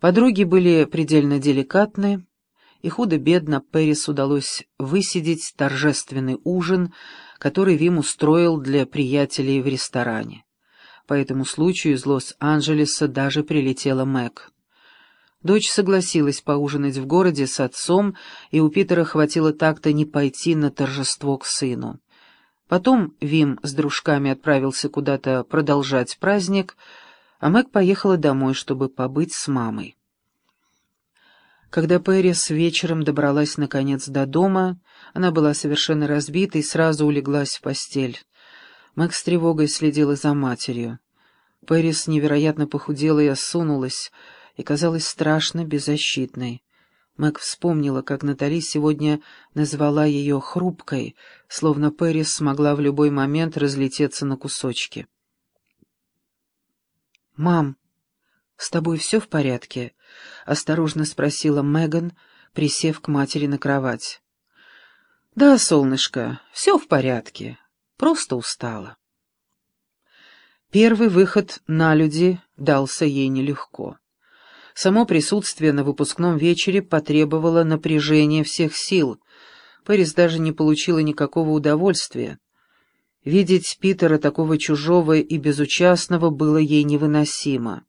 Подруги были предельно деликатны, и худо-бедно Пэрис удалось высидеть торжественный ужин, который Вим устроил для приятелей в ресторане. По этому случаю из Лос-Анджелеса даже прилетела Мэг. Дочь согласилась поужинать в городе с отцом, и у Питера хватило так-то не пойти на торжество к сыну. Потом Вим с дружками отправился куда-то продолжать праздник, а Мэг поехала домой, чтобы побыть с мамой. Когда Пэрис вечером добралась наконец до дома, она была совершенно разбита и сразу улеглась в постель. Мэг с тревогой следила за матерью. Пэрис невероятно похудела и осунулась, и казалась страшно беззащитной. Мэг вспомнила, как Натали сегодня назвала ее «хрупкой», словно Пэрис смогла в любой момент разлететься на кусочки. «Мам, с тобой все в порядке?» — осторожно спросила Меган, присев к матери на кровать. «Да, солнышко, все в порядке. Просто устала». Первый выход на люди дался ей нелегко. Само присутствие на выпускном вечере потребовало напряжения всех сил. Пэрис даже не получила никакого удовольствия. Видеть Питера такого чужого и безучастного было ей невыносимо.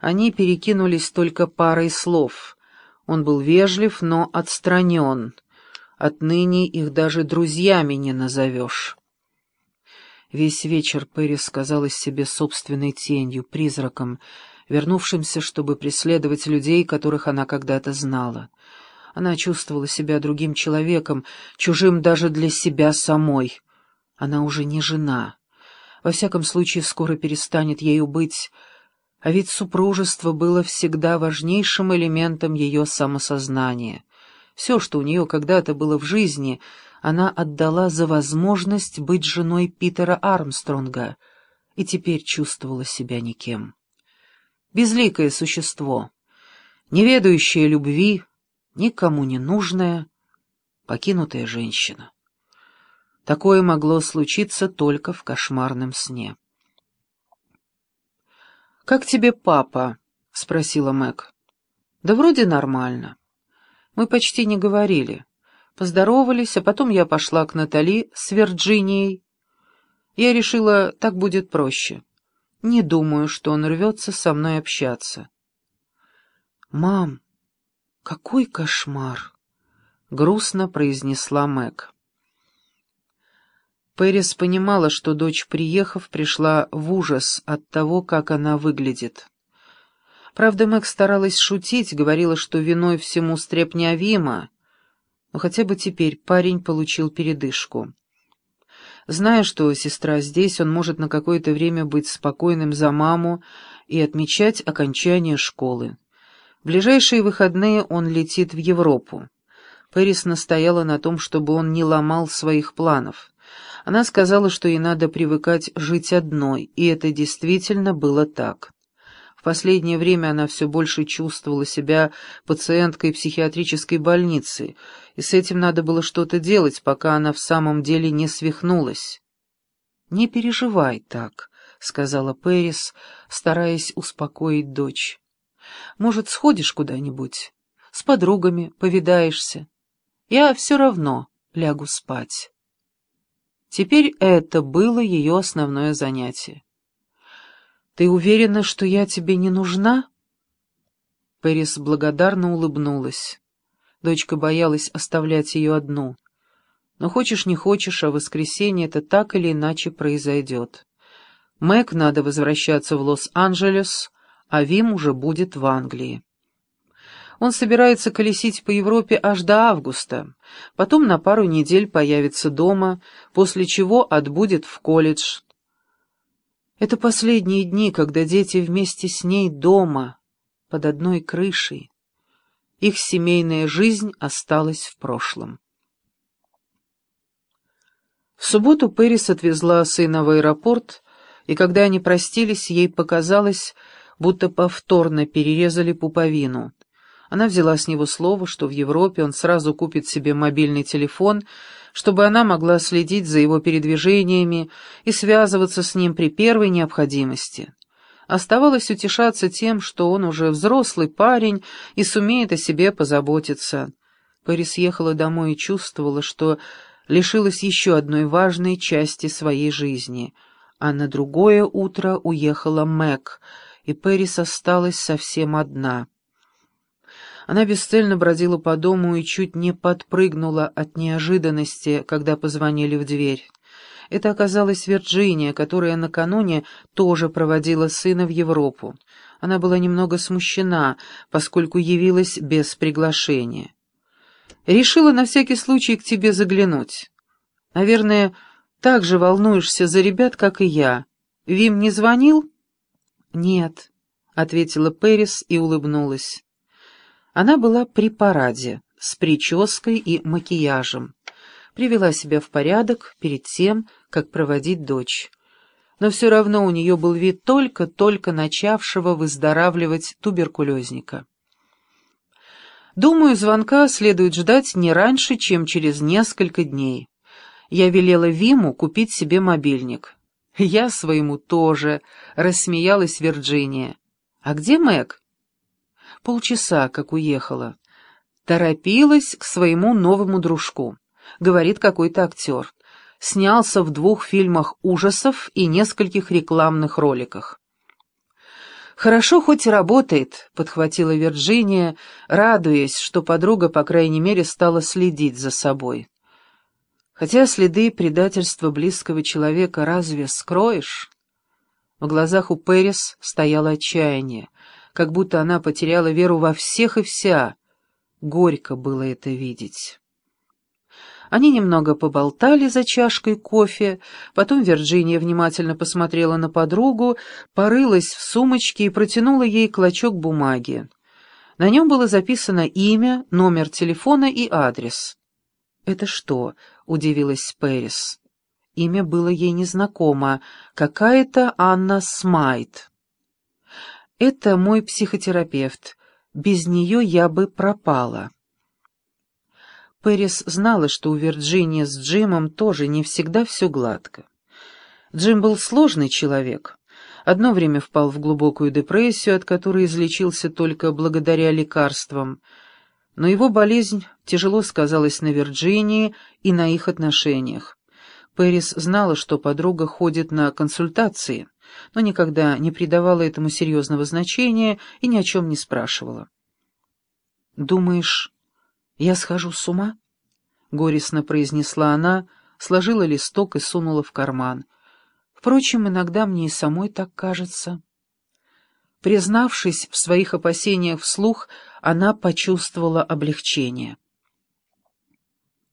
Они перекинулись только парой слов. Он был вежлив, но отстранен. Отныне их даже друзьями не назовешь. Весь вечер Пэрис казалась себе собственной тенью, призраком, вернувшимся, чтобы преследовать людей, которых она когда-то знала. Она чувствовала себя другим человеком, чужим даже для себя самой. Она уже не жена. Во всяком случае, скоро перестанет ею быть, а ведь супружество было всегда важнейшим элементом ее самосознания. Все, что у нее когда-то было в жизни, она отдала за возможность быть женой Питера Армстронга и теперь чувствовала себя никем безликое существо, не ведающее любви, никому не нужная, покинутая женщина. Такое могло случиться только в кошмарном сне. «Как тебе папа?» — спросила Мэг. «Да вроде нормально. Мы почти не говорили. Поздоровались, а потом я пошла к Натали с Вирджинией. Я решила, так будет проще. Не думаю, что он рвется со мной общаться. «Мам, какой кошмар!» — грустно произнесла Мэг. Пэрис понимала, что дочь, приехав, пришла в ужас от того, как она выглядит. Правда, Мэг старалась шутить, говорила, что виной всему стрепнявима, но хотя бы теперь парень получил передышку. Зная, что сестра здесь, он может на какое-то время быть спокойным за маму и отмечать окончание школы. В ближайшие выходные он летит в Европу. Пэрис настояла на том, чтобы он не ломал своих планов. Она сказала, что ей надо привыкать жить одной, и это действительно было так. В последнее время она все больше чувствовала себя пациенткой психиатрической больницы, и с этим надо было что-то делать, пока она в самом деле не свихнулась. «Не переживай так», — сказала Пэрис, стараясь успокоить дочь. «Может, сходишь куда-нибудь? С подругами повидаешься? Я все равно лягу спать». Теперь это было ее основное занятие. «Ты уверена, что я тебе не нужна?» Пэрис благодарно улыбнулась. Дочка боялась оставлять ее одну. Но хочешь не хочешь, а в воскресенье это так или иначе произойдет. Мэг надо возвращаться в Лос-Анджелес, а Вим уже будет в Англии. Он собирается колесить по Европе аж до августа, потом на пару недель появится дома, после чего отбудет в колледж, это последние дни, когда дети вместе с ней дома, под одной крышей. Их семейная жизнь осталась в прошлом. В субботу Пэрис отвезла сына в аэропорт, и когда они простились, ей показалось, будто повторно перерезали пуповину. Она взяла с него слово, что в Европе он сразу купит себе мобильный телефон — чтобы она могла следить за его передвижениями и связываться с ним при первой необходимости. Оставалось утешаться тем, что он уже взрослый парень и сумеет о себе позаботиться. Пэрис ехала домой и чувствовала, что лишилась еще одной важной части своей жизни, а на другое утро уехала Мэг, и Пэрис осталась совсем одна. Она бесцельно бродила по дому и чуть не подпрыгнула от неожиданности, когда позвонили в дверь. Это оказалась Вирджиния, которая накануне тоже проводила сына в Европу. Она была немного смущена, поскольку явилась без приглашения. «Решила на всякий случай к тебе заглянуть. Наверное, так же волнуешься за ребят, как и я. Вим не звонил?» «Нет», — ответила Пэрис и улыбнулась. Она была при параде, с прической и макияжем. Привела себя в порядок перед тем, как проводить дочь. Но все равно у нее был вид только-только начавшего выздоравливать туберкулезника. Думаю, звонка следует ждать не раньше, чем через несколько дней. Я велела Виму купить себе мобильник. Я своему тоже, рассмеялась Вирджиния. А где Мэг? Полчаса, как уехала. Торопилась к своему новому дружку. Говорит какой-то актер. Снялся в двух фильмах ужасов и нескольких рекламных роликах. «Хорошо хоть работает», — подхватила Вирджиния, радуясь, что подруга, по крайней мере, стала следить за собой. Хотя следы предательства близкого человека разве скроешь? В глазах у Пэрис стояло отчаяние как будто она потеряла веру во всех и вся. Горько было это видеть. Они немного поболтали за чашкой кофе, потом Вирджиния внимательно посмотрела на подругу, порылась в сумочке и протянула ей клочок бумаги. На нем было записано имя, номер телефона и адрес. «Это что?» — удивилась Пэрис. Имя было ей незнакомо. Какая-то Анна Смайт. Это мой психотерапевт. Без нее я бы пропала. Пэрис знала, что у Вирджинии с Джимом тоже не всегда все гладко. Джим был сложный человек. Одно время впал в глубокую депрессию, от которой излечился только благодаря лекарствам. Но его болезнь тяжело сказалась на Вирджинии и на их отношениях. Пэрис знала, что подруга ходит на консультации но никогда не придавала этому серьезного значения и ни о чем не спрашивала. «Думаешь, я схожу с ума?» — горестно произнесла она, сложила листок и сунула в карман. «Впрочем, иногда мне и самой так кажется». Признавшись в своих опасениях вслух, она почувствовала облегчение.